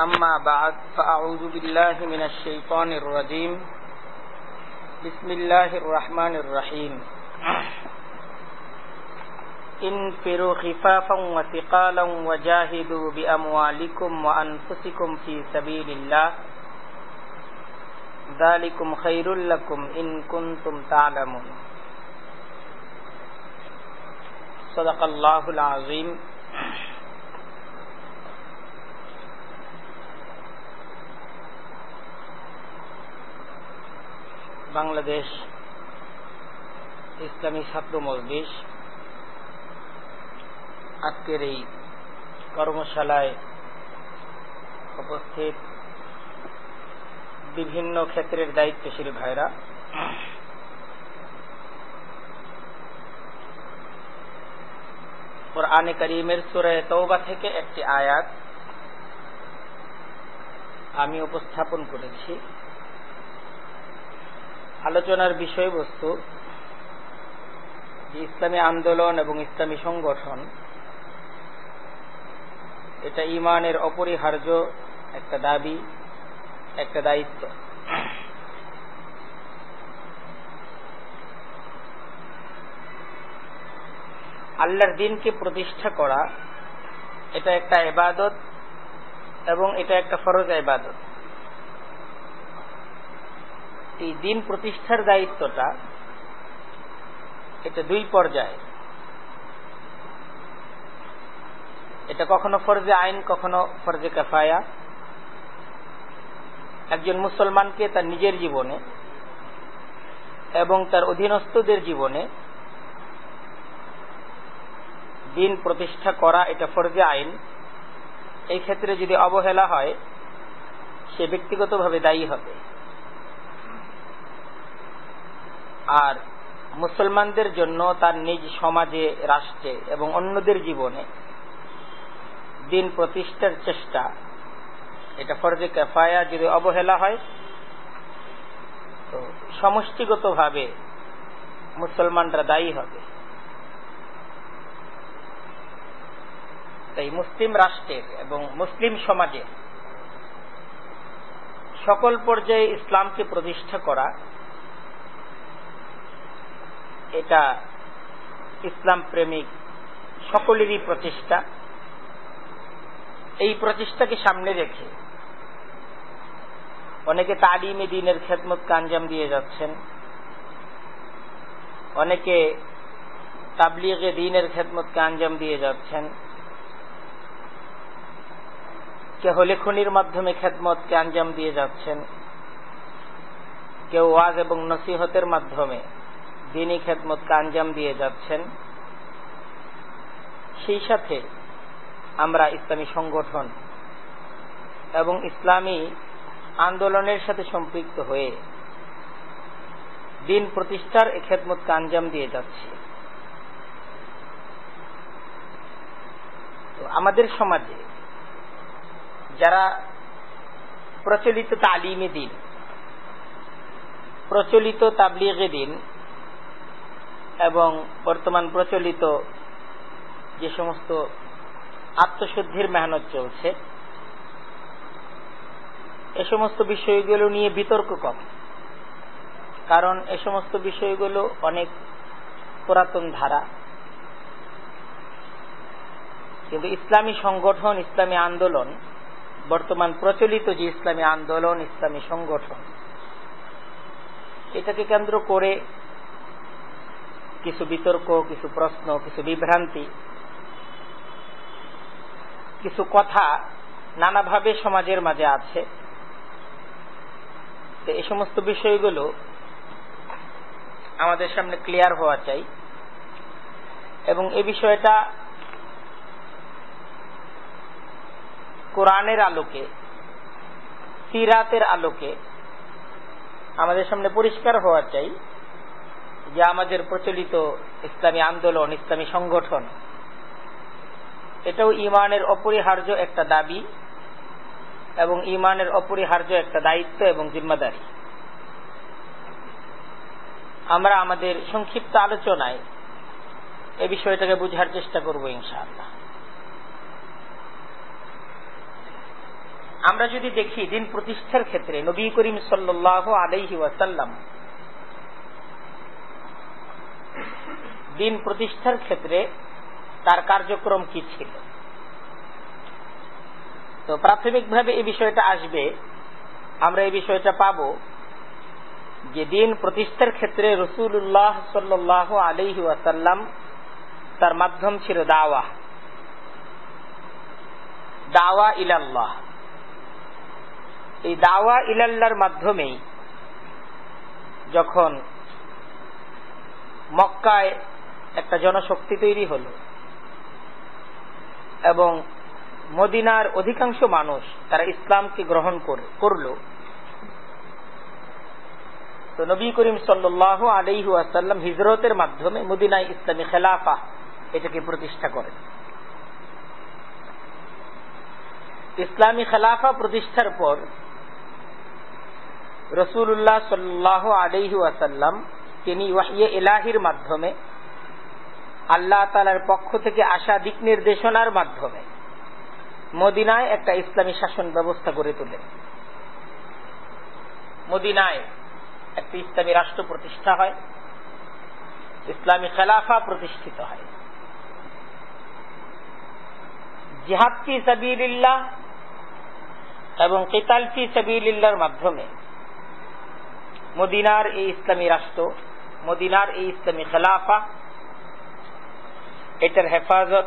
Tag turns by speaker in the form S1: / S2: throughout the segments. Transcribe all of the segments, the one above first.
S1: أما بعد فأعوذ بالله من الشيطان الرجيم. بسم الله الرحمن الرحيم. انفروا خفافا وثقالا وجاهدوا بأموالكم وأنفسكم في سبيل الله. ذلكم خير لكم إن كنتم تعلمون. صدق الله العظيم. বাংলাদেশ ইসলামী ছাত্র মজলিস আজকের এই কর্মশালায় উপস্থিত বিভিন্ন ক্ষেত্রের দায়িত্বশীল ভাইরা। কোরআনে করিমের সুরায় তৌবা থেকে একটি আয়াত আমি উপস্থাপন করেছি। আলোচনার বিষয়বস্তু ইসলামী আন্দোলন এবং ইসলামী সংগঠন, এটা ইমানের অপরিহার্য একটা দাবি, একটা দায়িত্ব। আল্লাহর দিনকে প্রতিষ্ঠা করা, এটা একটা এবাদত এবং এটা একটা ফরজ এবাদত এই দিন প্রতিষ্ঠার দায়িত্বটা, এটা দুই পর্যায়ে। এটা কখনো ফরজে আইন, কখনো ফরজে কাফায়া। একজন মুসলমানকে তার নিজের জীবনে এবং তার অধীনস্থদের জীবনে দিন প্রতিষ্ঠা করা এটা ফরজে আইন। এই ক্ষেত্রে যদি অবহেলা হয়, সে ব্যক্তিগতভাবে দায়ী হবে। আর মুসলমানদের জন্য তার নিজ সমাজে রাষ্ট্রে এবং অন্যদের জীবনে দিন প্রতিষ্ঠার চেষ্টা। এটা ফরজে কেফায়া যদি অবহেলা হয়, তো সমষ্টিগতভাবে মুসলমানরা দায়ী হবে। তাই মুসলিম রাষ্ট্রের এবং মুসলিম সমাজের সকল পর্যায়ে ইসলামকে প্রতিষ্ঠা করা এটা ইসলাম প্রেমিক সকলেরই প্রচেষ্টা এই প্রচেষ্টাকে সামনে রেখে অনেকে তালিমে দিনের খেদমতকে আঞ্জাম দিয়ে যাচ্ছেন। অনেকে তাবলিগে দিনের খেদমতকে আঞ্জাম দিয়ে যাচ্ছেন। কেউ লেখনির মাধ্যমে খেদমতকে আঞ্জাম দিয়ে যাচ্ছেন। কেউ ওয়াজ এবং নসিহতের মাধ্যমে। দিনই খেদমতকে আঞ্জাম দিয়ে যাচ্ছেন। সেই সাথে আমরা ইসলামী সংগঠন এবং ইসলামী আন্দোলনের সাথে সম্পৃক্ত হয়ে দিন প্রতিষ্ঠার এ খেদমতকে আঞ্জাম দিয়ে যাচ্ছি। আমাদের সমাজে যারা প্রচলিত তালিমে দিন, প্রচলিত তাবলিগে দিন এবং বর্তমান প্রচলিত যে সমস্ত আত্মশুদ্ধির মেহনত চলছে, এ সমস্ত বিষয়গুলো নিয়ে বিতর্ক কম। কারণ এ সমস্ত বিষয়গুলো অনেক পুরাতন ধারা। কিন্তু ইসলামী সংগঠন, ইসলামী আন্দোলন, বর্তমান প্রচলিত যে ইসলামী আন্দোলন, ইসলামী সংগঠন, এটাকে কেন্দ্র করে কিছু বিতর্ক, কিছু প্রশ্ন, কিছু বিভ্রান্তি, কিছু কথা নানাভাবে সমাজের মাঝে আছে। তো এই সমস্ত বিষয়গুলো আমাদের সামনে ক্লিয়ার হওয়া চাই। এবং এ বিষয়টা কোরআনের আলোকে, সিরাতের আলোকে আমাদের সামনে পরিষ্কার হওয়া চাই। যে আমাদের প্রচলিত ইসলামী আন্দোলন, ইসলামী সংগঠন। এটাও ইমানের অপরিহার্য একটা দাবি এবং ইমানের অপরিহার্য একটা দায়িত্ব এবং জিম্মাদারি। আমরা আমাদের সংক্ষিপ্ত আলোচনায় এ বিষয়টাকে বুঝার চেষ্টা করব ইনশাআল্লাহ। আমরা যদি দেখি দিন প্রতিষ্ঠার ক্ষেত্রে নবী করিম সাল্লাহ আলাইহি ওয়াসাল্লাম দিন প্রতিষ্ঠার ক্ষেত্রে তার কার্যক্রম কি ছিল? তো প্রাথমিকভাবে এই বিষয়টা আসবে। আমরা এই বিষয়টা পাব যে দিন প্রতিষ্ঠার ক্ষেত্রে রসুল্লাহ সাল্লাহ আলহি ওয়াসাল্লাম তার মাধ্যম ছিল দাওয়া দাওয়া ইলাল্লাহ। এই দাওয়া ইলাল্লার মাধ্যমেই যখন মক্কায় একটা জনশক্তি তৈরি হল। এবং মদিনার অধিকাংশ মানুষ তারা ইসলামকে গ্রহণ করল। তো নবী করিম সাল্লাহ আলহু আসাল্লাম হিজরতের মাধ্যমে মদিনায় ইসলামী খেলাফা এটাকে প্রতিষ্ঠা করেন। ইসলামী খেলাফা প্রতিষ্ঠার পর রসুল্লাহ সাল্লাহ আলহু আসাল্লাম তিনি ওয়াহিয়ে এলাহির মাধ্যমে আল্লাহ তালার পক্ষ থেকে আসা দিক নির্দেশনার মাধ্যমে মদিনায় একটা ইসলামী শাসন ব্যবস্থা গড়ে তোলেন মদিনায় একটি ইসলামী রাষ্ট্র প্রতিষ্ঠা হয়, ইসলামী খেলাফা প্রতিষ্ঠিত হয়। জিহাদ ফি সাবিল্লাহ এবং কেতাল ফি সাবিল্লাহর মাধ্যমে মদিনার এই ইসলামী রাষ্ট্র, মদিনার এই ইসলামী খেলাফা এটার হেফাজত,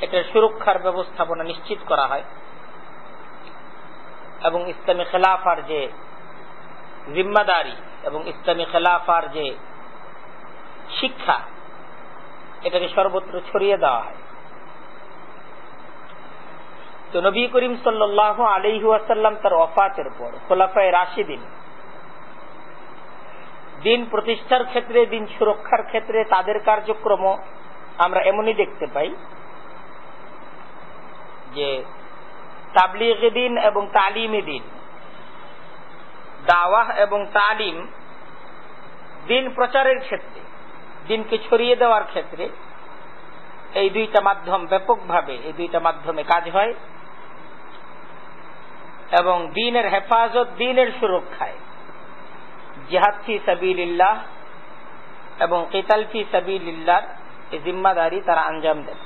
S1: এটার সুরক্ষার ব্যবস্থাপনা নিশ্চিত করা হয়। এবং ইসলামী খেলাফার যে জিম্মাদারি এবং ইসলামী খেলাফার যে শিক্ষা, এটাকে সর্বত্র ছড়িয়ে দেওয়া হয়। তো নবী করিম সাল্লাহ আলহু আসাল্লাম তার অফাতের পর খোলাফায় রাশিদিন দিন প্রতিষ্ঠার ক্ষেত্রে, দিন সুরক্ষার ক্ষেত্রে তাদের কার্যক্রম আমরা এমনই দেখতে পাই যে তাবলিগ দিন এবং তালিম দিন, দাওয়াহ এবং তালিম দিন প্রচারের ক্ষেত্রে, দিনকে ছড়িয়ে দেওয়ার ক্ষেত্রে এই দুইটা মাধ্যম ব্যাপকভাবে, এই দুইটা মাধ্যমে কাজ হয় এবং দিনের হেফাজত, দিনের সুরক্ষায়। জিহাদ ফি সাবিল্লাহ এবং কেতাল ফি সাবিল্লাহর এই জিম্মাদারি তারা আঞ্জাম দেন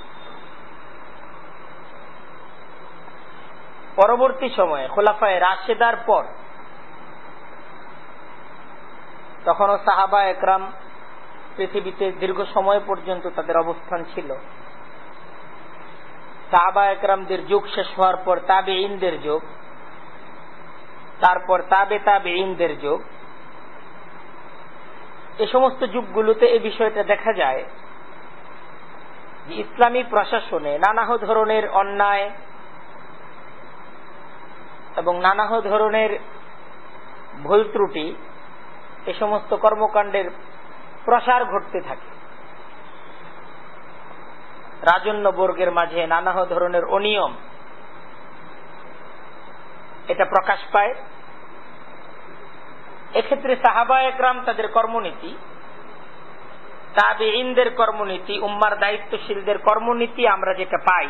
S1: পরবর্তী সময়ে খোলাফায় রাশেদার পর তখনও সাহাবা একরাম পৃথিবীতে দীর্ঘ সময় পর্যন্ত তাদের অবস্থান ছিল। সাহাবা একরামদের যুগ শেষ হওয়ার পর তাবে ইনদের যুগ, তারপর তাবে তাবে ইনদের যুগ এ সমস্ত যুগগুলোতে এই বিষয়টা দেখা যায় যে ইসলামী প্রশাসনে নানাহ ধরনের অন্যায় এবং নানাহ ধরনের ভুল ত্রুটি, এ সমস্ত কর্মকাণ্ডের প্রসার ঘটতে থাকে। রাজন্য বর্গের মাঝে নানাহ ধরনের অনিয়ম, এটা প্রকাশ পায়। এক্ষেত্রে সাহাবা একরাম তাদের কর্মনীতি তাবে কর্মনীতি, উম্মার দায়িত্বশীলদের কর্মনীতি আমরা যেটা পাই,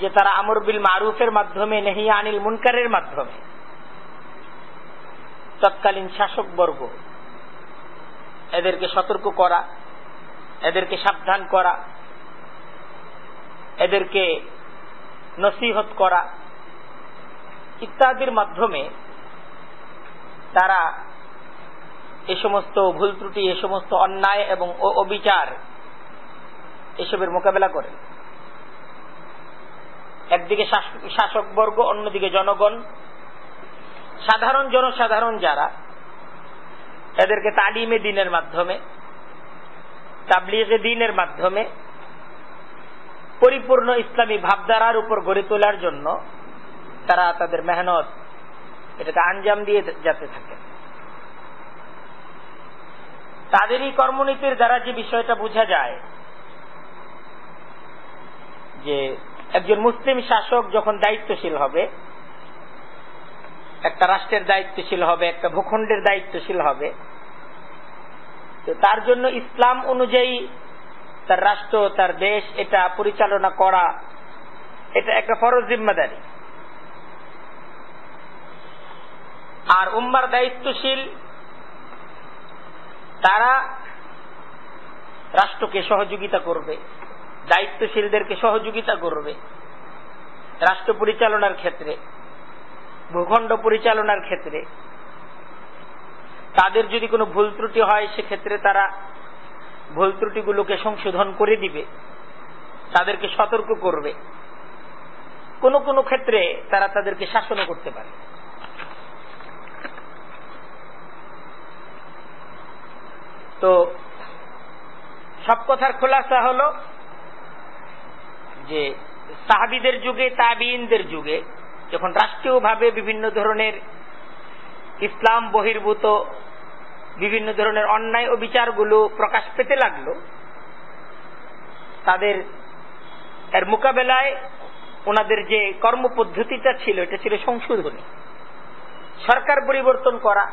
S1: যে তারা আমর বিল মারুফের মাধ্যমে নেহিয়া আনিল মুনকারের মাধ্যমে, তৎকালীন শাসক বর্গ এদেরকে সতর্ক করা, এদেরকে সাবধান করা, এদেরকে নসিহত করা ইত্যাদির মাধ্যমে তারা এ সমস্ত ভুল ত্রুটি, এ সমস্ত অন্যায় এবং অবিচার এসবের মোকাবেলা করেন একদিকে শাসক বর্গ অন্যদিকে জনগণ। সাধারণ জনসাধারণ যারা, এদেরকে তালিমে দিনের মাধ্যমে, তাবলিগে দিনের মাধ্যমে পরিপূর্ণ ইসলামী ভাবধারার উপর গড়ে তোলার জন্য তারা তাদের মেহনত এটাকে আঞ্জাম দিয়ে যেতে থাকে। তাদেরই কর্মনীতির দ্বারা যে বিষয়টা বোঝা যায়, যে একজন মুসলিম শাসক যখন দায়িত্বশীল হবে, একটা রাষ্ট্রের দায়িত্বশীল হবে, একটা ভূখণ্ডের দায়িত্বশীল হবে, তো তার জন্য ইসলাম অনুযায়ী তার রাষ্ট্র, তার দেশ, এটা পরিচালনা করা, এটা একটা ফরজ জিম্মাদারি। আর উম্মার দায়িত্বশীল তারা রাষ্ট্রকে সহযোগিতা করবে, দায়িত্বশীলদেরকে সহযোগিতা করবে, রাষ্ট্র পরিচালনার ক্ষেত্রে, ভূখণ্ড পরিচালনার ক্ষেত্রে। তাদের যদি কোনো ভুল ত্রুটি হয়, সেক্ষেত্রে তারা ভুল ত্রুটিগুলোকে সংশোধন করে দিবে, তাদেরকে সতর্ক করবে। কোনো কোনো ক্ষেত্রে তারা তাদেরকে শাসনও করতে পারে। তো সব কথার খোলাসা হল যে সাহাবিদের যুগে তাবিনদের যুগে যখন রাষ্ট্রীয়ভাবে বিভিন্ন ধরনের ইসলাম বহির্ভূত বিভিন্ন ধরনের অন্যায় ও বিচারগুলো প্রকাশ পেতে লাগল, তাদের এর মোকাবেলায় ওনাদের যে কর্মপদ্ধতিটা ছিল, এটা ছিল সংশোধনী। সরকার পরিবর্তন করা,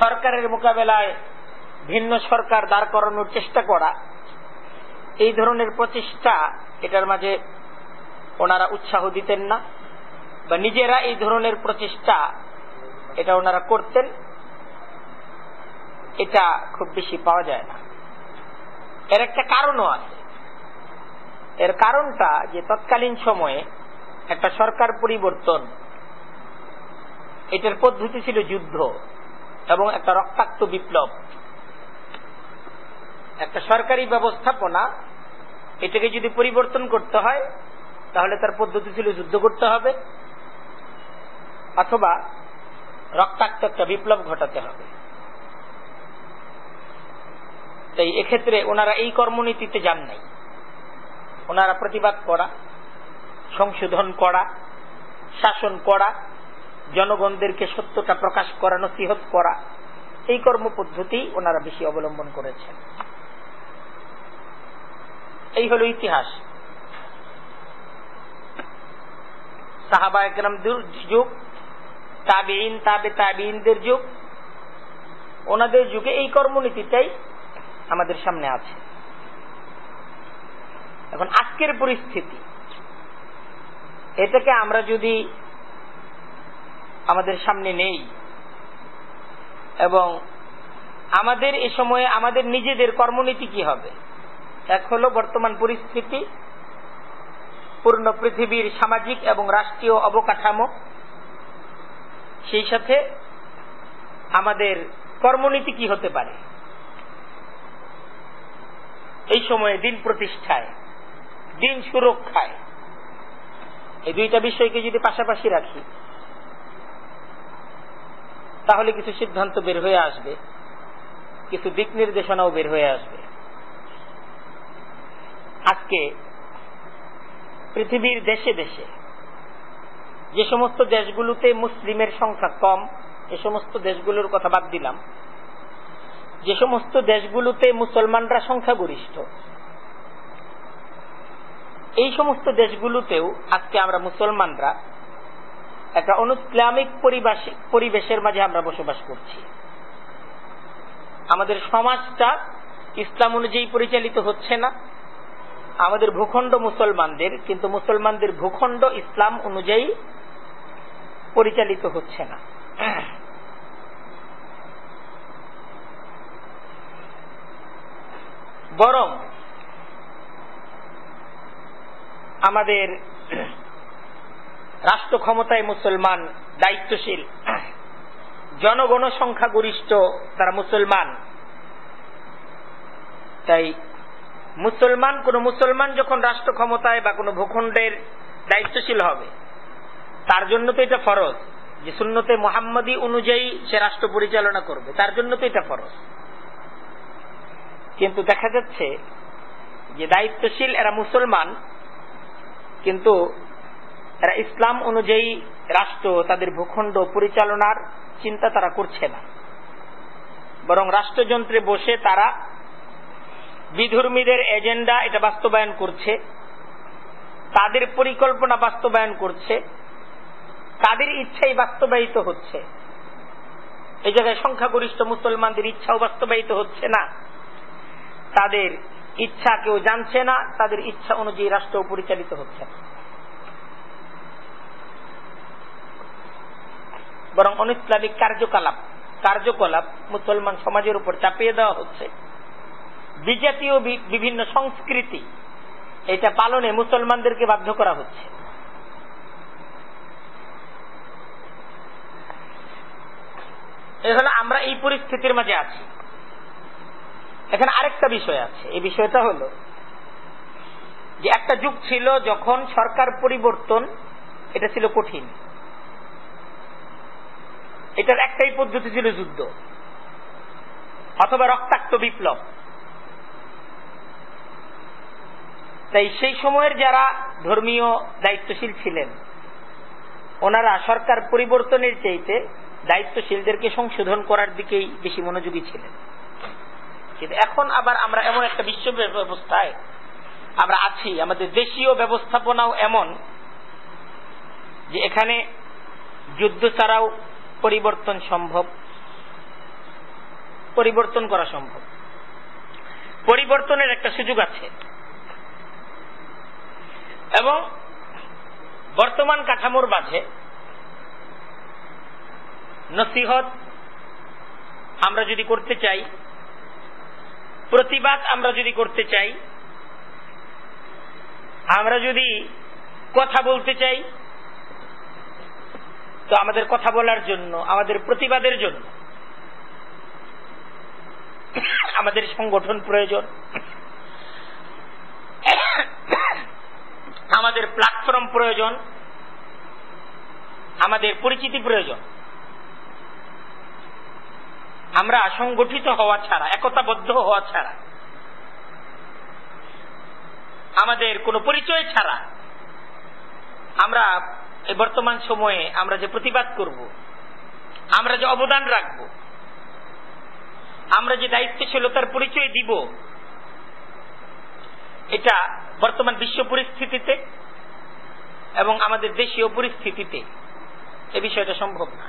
S1: সরকারের মোকাবেলায় ভিন্ন সরকার দাঁড় করানোর চেষ্টা করা, এই ধরনের প্রচেষ্টা, এটার মাঝে ওনারা উৎসাহ দিতেন না, বা নিজেরা এই ধরনের প্রচেষ্টা এটা ওনারা করতেন, এটা খুব বেশি পাওয়া যায় না। এর একটা কারণও আছে। এর কারণটা যে তৎকালীন সময়ে একটা সরকার পরিবর্তন, এটার পদ্ধতি ছিল যুদ্ধ এবং একটা রক্তাক্ত বিপ্লব। একটা সরকারি ব্যবস্থাপনা, এটাকে যদি পরিবর্তন করতে হয়, তাহলে তার পদ্ধতি ছিল যুদ্ধ করতে হবে, অথবা রক্তাক্ত একটা বিপ্লব ঘটাতে হবে। তাই এক্ষেত্রে ওনারা এই কর্মনীতিতে যান নাই। ওনারা প্রতিবাদ করা, সংশোধন করা, শাসন করা, জনগণদেরকে সত্যটা প্রকাশ করা, নসিহত করা, এই কর্মপদ্ধতি ওনারা বেশি অবলম্বন করেছেন। এই হল ইতিহাস। সাহাবা একরাম যুগ তাবিন তাবে তাবিনদের যুগ। ওনাদের যুগে এই কর্মনীতিটাই আমাদের সামনে আছে। এখন আজকের পরিস্থিতি, এটাকে আমরা যদি আমাদের সামনে নেই এবং আমাদের এ সময়ে আমাদের নিজেদের কর্মনীতি কি হবে? এক হল বর্তমান পরিস্থিতি, পূর্ণ পৃথিবীর সামাজিক এবং রাষ্ট্রীয় অবকাঠামো, সেই সাথে আমাদের কর্মনীতি কি হতে পারে? এই সময়ে দিন প্রতিষ্ঠায়, দিন সুরক্ষায়, এই দুইটা বিষয়কে যদি পাশাপাশি রাখি, তাহলে কিছু সিদ্ধান্ত বের হয়ে আসবে, কিছু দিক নির্দেশনাও বের হয়ে আসবে। আজকে পৃথিবীর দেশে দেশে যে সমস্ত দেশগুলোতে মুসলিমের সংখ্যা কম, এ সমস্ত দেশগুলোর কথা বাদ দিলাম। যে সমস্ত দেশগুলোতে মুসলমানরা সংখ্যাগরিষ্ঠ, এই সমস্ত দেশগুলোতেও আজকে আমরা মুসলমানরা একটা অনুইসলামিক পরিবেশের মাঝে আমরা বসবাস করছি। আমাদের সমাজটা ইসলাম অনুযায়ী পরিচালিত হচ্ছে না। আমাদের ভূখণ্ড মুসলমানদের, কিন্তু মুসলমানদের ভূখণ্ড ইসলাম অনুযায়ী পরিচালিত হচ্ছে না। বরং আমাদের রাষ্ট্র ক্ষমতায় মুসলমান, দায়িত্বশীল জনগণ সংখ্যা গরিষ্ঠ তারা মুসলমান। তাই মুসলমান, কোন মুসলমান যখন রাষ্ট্র ক্ষমতায় বা কোন ভূখণ্ডের দায়িত্বশীল হবে, তার জন্য তো এটা ফরজ যে শূন্যতে মোহাম্মদী অনুযায়ী সে রাষ্ট্র পরিচালনা করবে। তার জন্য তো এটা ফরজ। কিন্তু দেখা যাচ্ছে যে দায়িত্বশীল এরা মুসলমান, কিন্তু এরা ইসলাম অনুযায়ী রাষ্ট্র, তাদের ভূখণ্ড পরিচালনার চিন্তা তারা করছে না। বরং রাষ্ট্রযন্ত্রে বসে তারা বিধর্মীদের এজেন্ডা এটা বাস্তবায়ন করছে, তাদের পরিকল্পনা বাস্তবায়ন করছে, তাদের ইচ্ছাই বাস্তবায়িত হচ্ছে। এই জায়গায় সংখ্যাগরিষ্ঠ মুসলমানদের ইচ্ছাও বাস্তবায়িত হচ্ছে না। তাদের ইচ্ছা কেউ জানছে না, তাদের ইচ্ছা অনুযায়ী রাষ্ট্র পরিচালিত হচ্ছে বরং অনিসলামিক কার্যকলাপ কার্যকলাপ মুসলমান সমাজের উপর চাপিয়ে দেওয়া হচ্ছে। বিজাতীয় বিভিন্ন সংস্কৃতি। এটা পালনে মুসলমানদেরকে বাধ্য করা হচ্ছে। এখানে আমরা এই পরিস্থিতির মাঝে আছি। এখানে আরেকটা বিষয় আছে। এই বিষয়টা হল যে একটা যুগ ছিল যখন সরকার পরিবর্তন, এটা ছিল কঠিন। এটার একটাই পদ্ধতি ছিল যুদ্ধ। অথবা রক্তাক্ত বিপ্লব। তাই সেই সময়ের যারা ধর্মীয় দায়িত্বশীল ছিলেন, ওনারা সরকার পরিবর্তনের চাইতে দায়িত্বশীলদেরকে সংশোধন করার দিকেই বেশি মনোযোগী ছিলেন। কিন্তু এখন আবার আমরা এমন একটা বিশ্ব ব্যবস্থায় আমরা আছি, আমাদের দেশীয় ব্যবস্থাপনাও এমন যে এখানে যুদ্ধ ছাড়াও পরিবর্তন সম্ভব, পরিবর্তন করা সম্ভব। পরিবর্তনের একটা সুযোগ আছে। এবং বর্তমান কাঠামোর মাঝে নসিহত আমরা যদি করতে চাই, প্রতিবাদ আমরা যদি করতে চাই, আমরা যদি কথা বলতে চাই, তো আমাদের কথা বলার জন্য, আমাদের প্রতিবাদের জন্য আমাদের সংগঠন প্রয়োজন। আমাদের প্ল্যাটফর্ম প্রয়োজন, আমাদের পরিচিতি প্রয়োজন। আমরা সংগঠিত হওয়া ছাড়া, একতাবদ্ধ হওয়া ছাড়া, আমাদের কোনো পরিচয় ছাড়া, আমরা এই বর্তমান সময়ে আমরা যে প্রতিবাদ করব, আমরা যে অবদান রাখব, আমরা যে দায়িত্বশীলতার পরিচয় দিব, এটা বর্তমান বিশ্ব পরিস্থিতিতে এবং আমাদের দেশীয় পরিস্থিতিতে এ বিষয়টা সম্ভব না।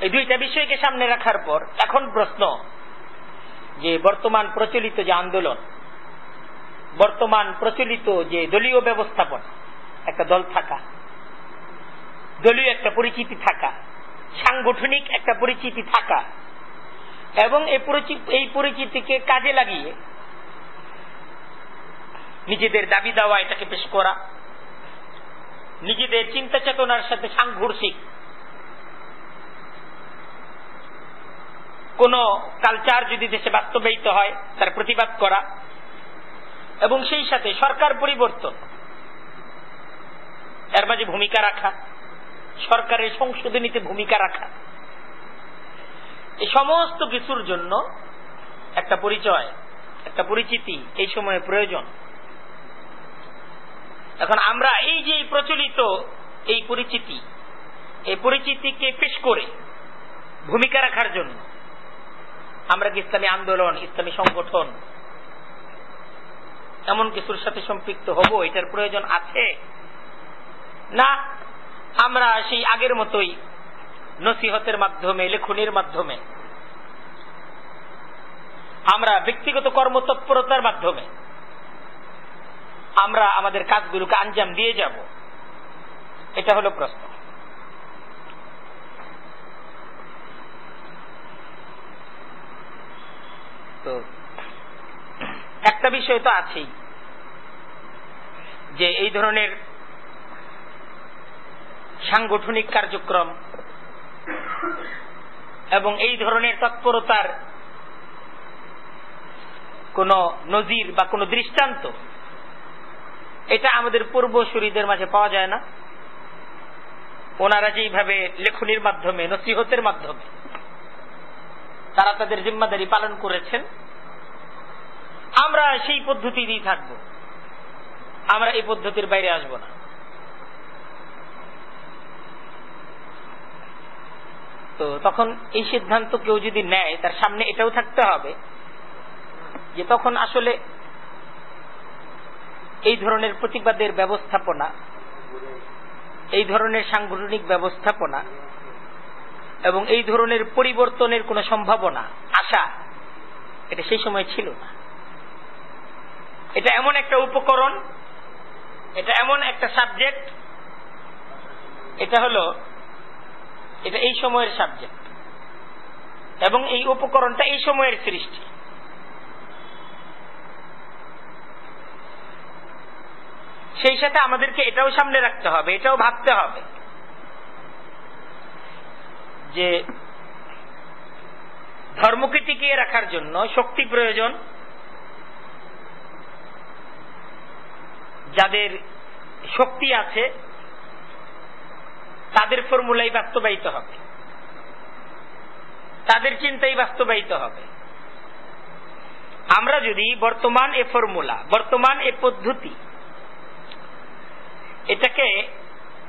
S1: এই দুইটা বিষয়কে সামনে রাখার পর এখন প্রশ্ন যে বর্তমান প্রচলিত যে আন্দোলন, বর্তমান প্রচলিত যে দলীয় ব্যবস্থাপনা, একটা দল থাকা, দলীয় একটা পরিচিতি থাকা, সাংগঠনিক একটা পরিচিতি থাকা এবং এই পরিচিতিকে কাজে লাগিয়ে নিজেদের দাবি দেওয়া এটাকে পেশ করা, নিজেদের চিন্তা চেতনার সাথে সাংঘর্ষিক কোন কালচার যদি দেশে বাস্তবায়িত হয়, তার প্রতিবাদ করা, এবং সেই সাথে সরকার পরিবর্তন, এর মাঝে ভূমিকা রাখা, সরকারের সংশোধনীতে ভূমিকা রাখা। এই সমস্ত কিছুর জন্য একটা পরিচয়, একটা পরিচিতি এই সময়ে প্রয়োজন। এখন আমরা এই যে প্রচলিত এই পরিচিতি, এই পরিচিতিকে পেশ করে ভূমিকা রাখার জন্য আমরা কি ইসলামী আন্দোলন, ইসলামী সংগঠন এমন কিছুর সাথে সম্পৃক্ত হব, এটার প্রয়োজন আছে? না, আমরা সেই আগের মতোই নসিহতের মাধ্যমে, লেখনের মাধ্যমে। আমরা ব্যক্তিগত কর্মতৎপরতার মাধ্যমে। আমরা আমাদের কাজগুলোকে আঞ্জাম দিয়ে যাব। এটা হলো প্রশ্ন। তো, একটা বিষয় তো আছেই, যে এই ধরনের সাংগঠনিক কার্যক্রম এবং এই ধরনের তৎপরতার কোন নজির বা কোন দৃষ্টান্ত, এটা আমাদের পূর্বসূরীদের মাঝে পাওয়া যায় না। ওনারা যেইভাবে লেখনির মাধ্যমে, নসিহতের মাধ্যমে তারা তাদের জিম্মাদারি পালন করেছেন, আমরা সেই পদ্ধতি দিয়ে থাকব। আমরা এই পদ্ধতির বাইরে আসব না। তো তখন এই সিদ্ধান্ত কেউ যদি নেয়, তার সামনে এটাও থাকতে হবে যে তখন আসলে এই ধরনের প্রতিবাদের ব্যবস্থাপনা, এই ধরনের সাংগঠনিক ব্যবস্থাপনা এবং এই ধরনের পরিবর্তনের কোনো সম্ভাবনা, আশা, এটা সেই সময় ছিল না। এটা এমন একটা উপকরণ, এটা এমন একটা সাবজেক্ট, এটা হলো এটা এই সময়ের সাবজেক্ট এবং এই উপকরণটা এই সময়ের সৃষ্টি। সেই সাথে আমাদেরকে এটাও সামনে রাখতে হবে, এটাও ভাবতে হবে। যে ধর্মকে টিকিয়ে রাখার জন্য শক্তি প্রয়োজন। যাদের শক্তি আছে তাদের ফর্মুলাই বাস্তবায়িত হবে। তাদের চিন্তাই বাস্তবায়িত হবে। আমরা যদি বর্তমান এ ফর্মুলা, বর্তমান এ পদ্ধতি, এটাকে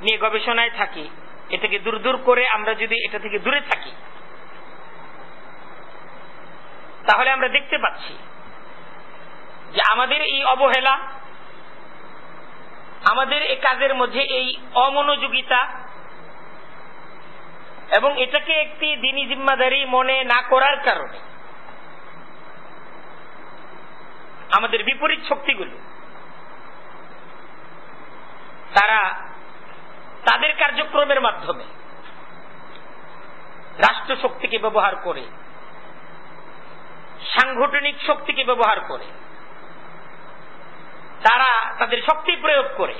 S1: নিয়ে গবেষণায় থাকি, এটাকে দূর দূর করে আমরা যদি এটা থেকে দূরে থাকি, তাহলে আমরা দেখতে পাচ্ছি যে আমাদের এই অবহেলা, আমাদের এই কাজের মধ্যে এই অমনোযোগিতা এবং এটাকে একটি দিনী জিম্মাদারি মনে না করার কারণে আমাদের বিপরীত শক্তিগুলো, তারা তাদের কার্যক্রমের মাধ্যমে রাষ্ট্র শক্তিকে ব্যবহার করে, সাংগঠনিক শক্তিকে ব্যবহার করে, তারা তাদের শক্তি প্রয়োগ করে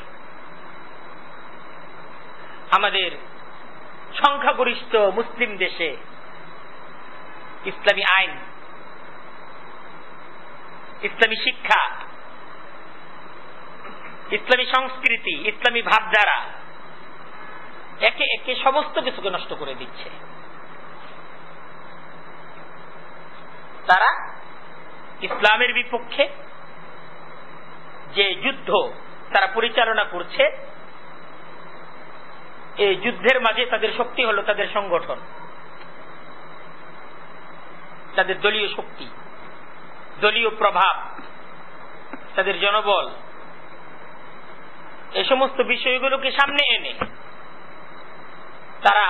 S1: আমাদের সংখ্যাগরিষ্ঠ মুসলিম দেশে ইসলামী আইন, ইসলামী শিক্ষা, ইসলামী সংস্কৃতি, ইসলামী ভাবধারা একে একে সমস্ত কিছুকে নষ্ট করে দিচ্ছে। তারা ইসলামের বিপক্ষে যে যুদ্ধ তারা পরিচালনা করছে এই যুদ্ধের মাঝে তাদের শক্তি হল তাদের সংগঠন। তাদের দলীয় শক্তি, দলীয় প্রভাব, তাদের জনবল। এ সমস্ত বিষয়গুলোকে সামনে এনে তারা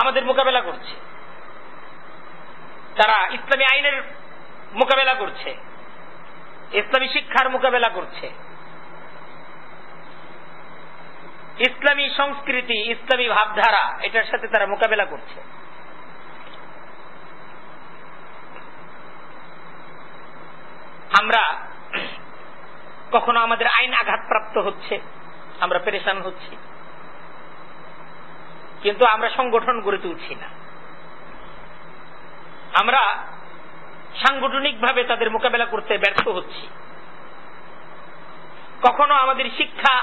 S1: আমাদের মোকাবেলা করছে। তারা ইসলামী আইনের মোকাবেলা করছে, ইসলামী শিক্ষার মোকাবেলা করছে। ইসলামী সংস্কৃতি, ইসলামী ভাবধারা, এটার সাথে তারা মোকাবেলা করছে। আমরা কখনো আমাদের আইন আঘাতপ্রাপ্ত হচ্ছে, আমরা পেরেশান হচ্ছি, কিন্তু আমরা সংগঠন গড়ে তুলছি না। আমরা সাংগঠনিকভাবে তাদের মোকাবেলা করতে ব্যর্থ হচ্ছি। কখনো আমাদের শিক্ষা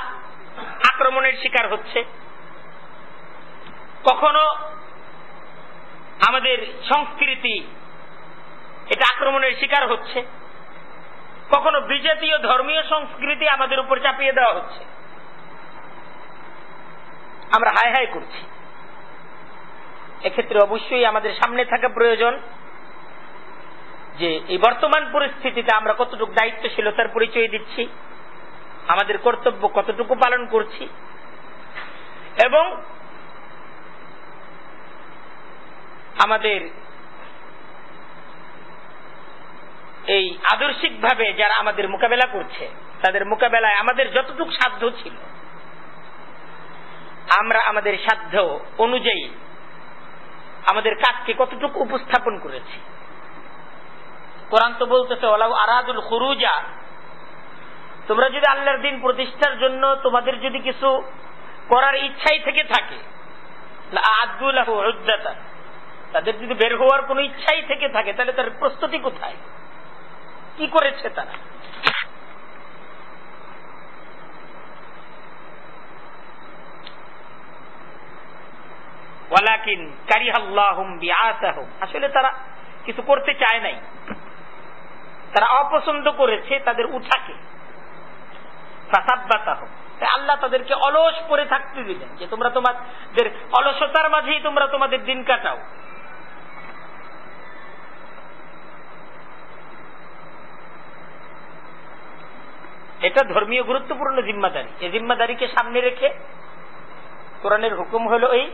S1: আক্রমণের শিকার হচ্ছে। কখনো আমাদের সংস্কৃতি এটা আক্রমণের শিকার হচ্ছে। কখনো বিজাতীয় ধর্মীয় সংস্কৃতি আমাদের উপর চাপিয়ে দেওয়া হচ্ছে। আমরা হায় হায় করছি। এক্ষেত্রে অবশ্যই আমাদের সামনে থাকা প্রয়োজন যে এই বর্তমান পরিস্থিতিতে আমরা কতটুকু দায়িত্বশীলতার পরিচয় দিচ্ছি। আমাদের কর্তব্য কতটুকু পালন করছি। এবং আমাদের এই আদর্শিকভাবে যারা আমাদের মোকাবেলা করছে, তাদের মোকাবেলায় আমাদের যতটুকু সাধ্য ছিল, আমরা আমাদের সাধ্য অনুযায়ী আমাদের কাজকে কতটুকু উপস্থাপন করেছি। কোরআন তো বলতেছে ওলাউ আরাদুল খুরুজা তোমরা যদি আল্লাহর দিন প্রতিষ্ঠার জন্য তোমাদের যদি কিছু করার ইচ্ছাই থেকে থাকে তাদের যদি বের হওয়ার কোন ইচ্ছাই থেকে থাকে, তাহলে তার প্রস্তুতি কোথায়? কি করেছে তারা? আসলে তারা কিছু করতে চায় নাই। তারা অপছন্দ করেছে তাদের উঠাকে। আল্লাহ তাদেরকে অলস করে থাকতে দিলেন যে তোমরা তোমাদের অলসতার মাঝেই তোমরা তোমাদের দিন কাটাও। এটা ধর্মীয় গুরুত্বপূর্ণ জিম্মাদারি। এই জিম্মাদারিকে সামনে রেখে কোরআনের হুকুম হলো এই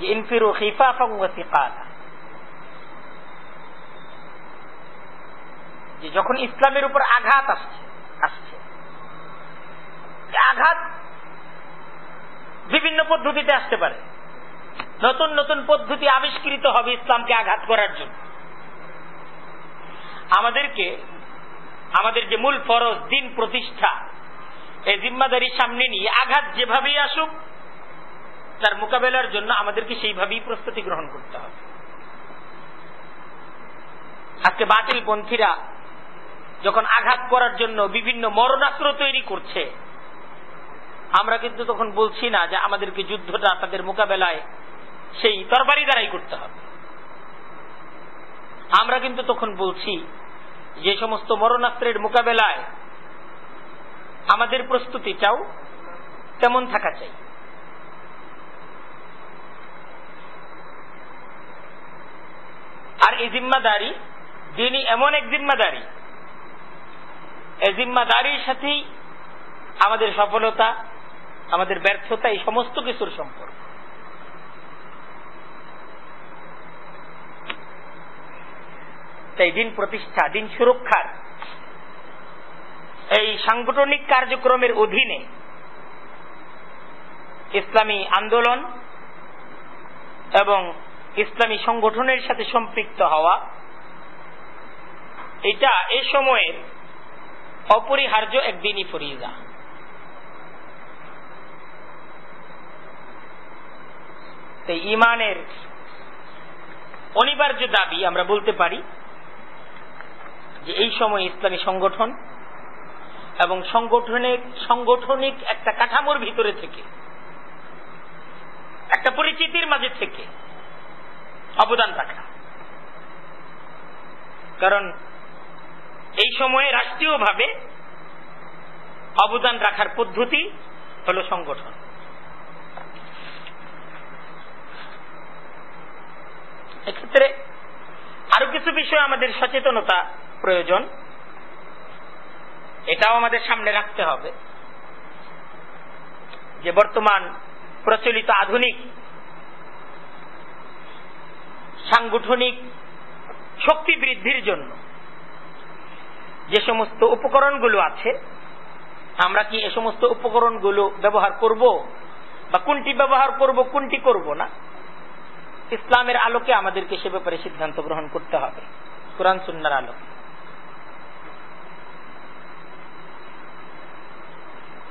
S1: যে, ইনফিরু যে যখন ইসলামের উপর আঘাত আসছে আঘাত বিভিন্ন পদ্ধতিতে আসতে পারে। নতুন নতুন পদ্ধতি আবিষ্কৃত হবে ইসলামকে আঘাত করার জন্য। আমাদেরকে, আমাদের যে মূল ফরজ, দিন প্রতিষ্ঠা, এই জিম্মাদারি সামনে নিয়ে আঘাত যেভাবেই আসুক, তার মোকাবেলার জন্য আমাদেরকে সেইভাবেই প্রস্তুতি গ্রহণ করতে হবে। আজকে বাতিল পন্থীরা যখন আঘাত করার জন্য বিভিন্ন মরণাস্ত্র তৈরি করছে আমরা কিন্তু তখন বলছি না যে আমাদেরকে যুদ্ধটা তাদের মোকাবেলায় সেই তরবারি দ্বারাই করতে হবে। আমরা কিন্তু তখন বলছি যে সমস্ত মরণাস্ত্রের মোকাবেলায় আমাদের প্রস্তুতিটাও তেমন থাকা চাই। আর এই জিম্মাদারি যিনি এমন এক জিম্মাদারি। এই জিম্মাদারির সাথেই আমাদের সফলতা আমাদের ব্যর্থতা এই সমস্ত কিছুর সম্পর্ক। তাই দিন প্রতিষ্ঠা, দিন সুরক্ষার। এই সাংগঠনিক কার্যক্রমের অধীনে ইসলামী আন্দোলন এবং ইসলামী সংগঠনের সাথে সম্পৃক্ত হওয়া, এটা এ সময়ের অপরিহার্য একদিনই ফরিজা তাই ইমানের অনিবার্য দাবি আমরা বলতে পারি যে এই সময় ইসলামী সংগঠন এবং সংগঠনিক সাংগঠনিক একটা কাঠামোর ভিতরে থেকে, একটা পরিচিতির মাঝে থেকে অবদান রাখা। কারণ এই সময়ে রাষ্ট্রীয়ভাবে অবদান রাখার পদ্ধতি হল সংগঠন। এক্ষেত্রে আরও কিছু বিষয় আমাদের সচেতনতা প্রয়োজন। এটাও আমাদের সামনে রাখতে হবে। যে বর্তমান প্রচলিত আধুনিক সাংগঠনিক শক্তি বৃদ্ধির জন্য যে সমস্ত উপকরণগুলো আছে, আমরা কি এ সমস্ত উপকরণগুলো ব্যবহার করব বা কোনটি ব্যবহার করব, কোনটি করব না? ইসলামের আলোকে আমাদেরকে সে ব্যাপারে সিদ্ধান্ত গ্রহণ করতে হবে। কোরআন, সুন্নার আলোকে।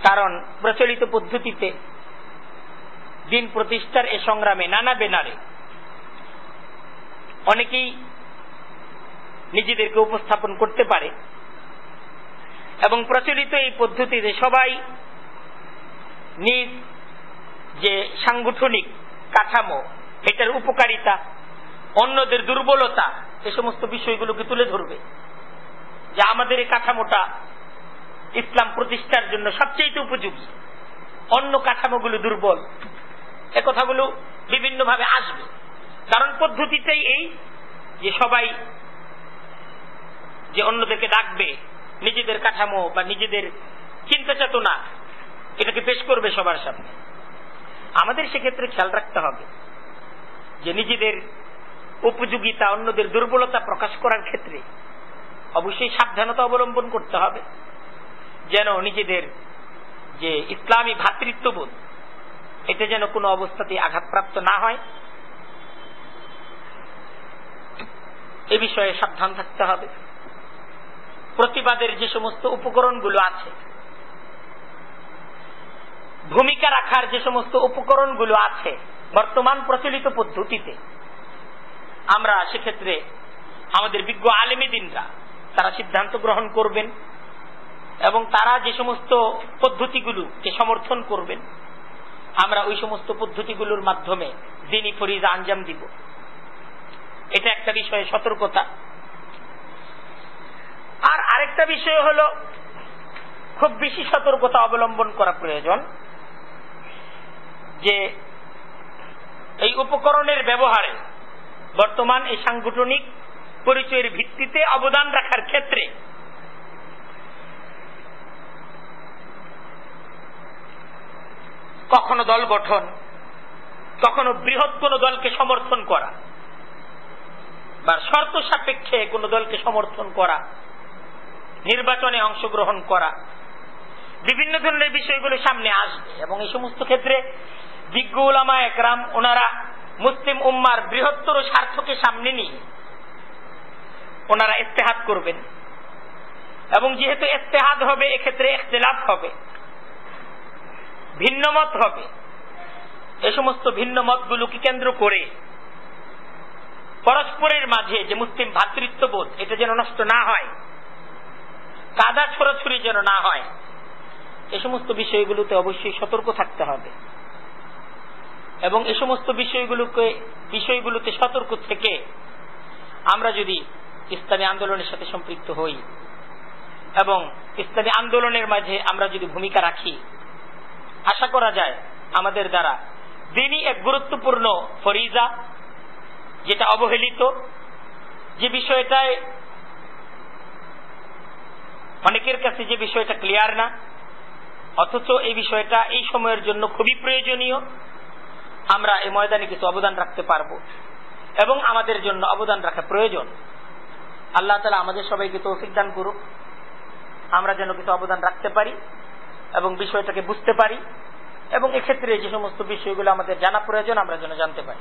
S1: কারণ প্রচলিত পদ্ধতিতে দিন প্রতিষ্ঠার এ সংগ্রামে নানা বেনারে অনেকেই নিজেদেরকে উপস্থাপন করতে পারে এবং প্রচলিত এই পদ্ধতিতে সবাই নিজ যে সাংগঠনিক কাঠামো এটার উপকারিতা, অন্যদের দুর্বলতা, এ সমস্ত বিষয়গুলোকে তুলে ধরবে। যে আমাদের এই কাঠামোটা ইসলাম প্রতিষ্ঠার জন্য সবচেয়ে উপযোগী। অন্য কাঠামোগুলো দুর্বল। এ কথাগুলো বিভিন্নভাবে আসবে। কারণ পদ্ধতিটাই এই যে সবাই যে অন্যদেরকে ডাকবে, নিজেদের কাঠামো বা নিজেদের চিন্তা চেতনা, এটাকে পেশ করবে সবার সামনে। আমাদের সেক্ষেত্রে খেয়াল রাখতে হবে। যে নিজেদের উপযোগিতা, অন্যদের দুর্বলতা প্রকাশ করার ক্ষেত্রে অবশ্যই সাবধানতা অবলম্বন করতে হবে। যেন নিজেদের যে ইসলামী ভ্রাতৃত্ববোধ এটা যেন কোনো অবস্থাতে আঘাতপ্রাপ্ত না হয়। এ বিষয়ে সাবধান থাকতে হবে। প্রতিবাদের যে সমস্ত উপকরণগুলো আছে, ভূমিকা রাখার যে সমস্ত উপকরণগুলো আছে বর্তমান প্রচলিত পদ্ধতিতে। আমরা সেক্ষেত্রে আমাদের বিজ্ঞ আলেমী দিনরা, তারা সিদ্ধান্ত গ্রহণ করবেন এবং তারা যে সমস্ত পদ্ধতিগুলোকে সমর্থন করবেন, আমরা ওই সমস্ত পদ্ধতিগুলোর মাধ্যমে দিনই ফরিজা আঞ্জাম দিব। এটা একটা বিষয়ে সতর্কতা। আর আরেকটা বিষয় হল, খুব বেশি সতর্কতা অবলম্বন করা প্রয়োজন যে এই উপকরণের ব্যবহারে বর্তমান এই সাংগঠনিক পরিচয়ের ভিত্তিতে অবদান রাখার ক্ষেত্রে কখনো দল গঠন, কখনো বৃহৎ কোন দলকে সমর্থন করা বা শর্ত সাপেক্ষে কোনো দলকে সমর্থন করা, নির্বাচনে অংশগ্রহণ করা, বিভিন্ন ধরনের বিষয়গুলো সামনে আসবে এবং এই সমস্ত ক্ষেত্রে বিজ্ঞ উলামা একরাম ওনারা মুসলিম উম্মার বৃহত্তর স্বার্থকে সামনে নিয়ে ওনারা ইস্তেহাদ করবেন। এবং যেহেতু ইস্তেহাদ হবে, এক্ষেত্রে ইখতলাফ হবে ভিন্ন মত হবে। এ সমস্ত ভিন্ন মতগুলোকে কেন্দ্র করে পরস্পরের মাঝে যে মুসলিম ভ্রাতৃত্ববোধ এটা যেন নষ্ট না হয়, কাদা ছড়াছড়ি যেন না হয়, এ সমস্ত বিষয়গুলোতে অবশ্যই সতর্ক থাকতে হবে। এবং এ সমস্ত বিষয়গুলোকে, বিষয়গুলোতে সতর্ক থেকে আমরা যদি ইসলামী আন্দোলনের সাথে সম্পৃক্ত হই এবং ইসলামী আন্দোলনের মাঝে আমরা যদি ভূমিকা রাখি, আশা করা যায় আমাদের দ্বারা দিনই এক গুরুত্বপূর্ণ ফরিজা যেটা অবহেলিত, যে বিষয়টায় অনেকের কাছে যে বিষয়টা ক্লিয়ার না, অথচ এই বিষয়টা এই সময়ের জন্য খুবই প্রয়োজনীয়। আমরা এই ময়দানে কিছু অবদান রাখতে পারব। এবং আমাদের জন্য অবদান রাখা প্রয়োজন। আল্লাহ তালা আমাদের সবাইকে তৌফিক দান করুক। আমরা যেন কিছু অবদান রাখতে পারি এবং বিষয়টাকে বুঝতে পারি। এবং এক্ষেত্রে যে সমস্ত বিষয়গুলো আমাদের জানা প্রয়োজন, আমরা যেন জানতে পারি।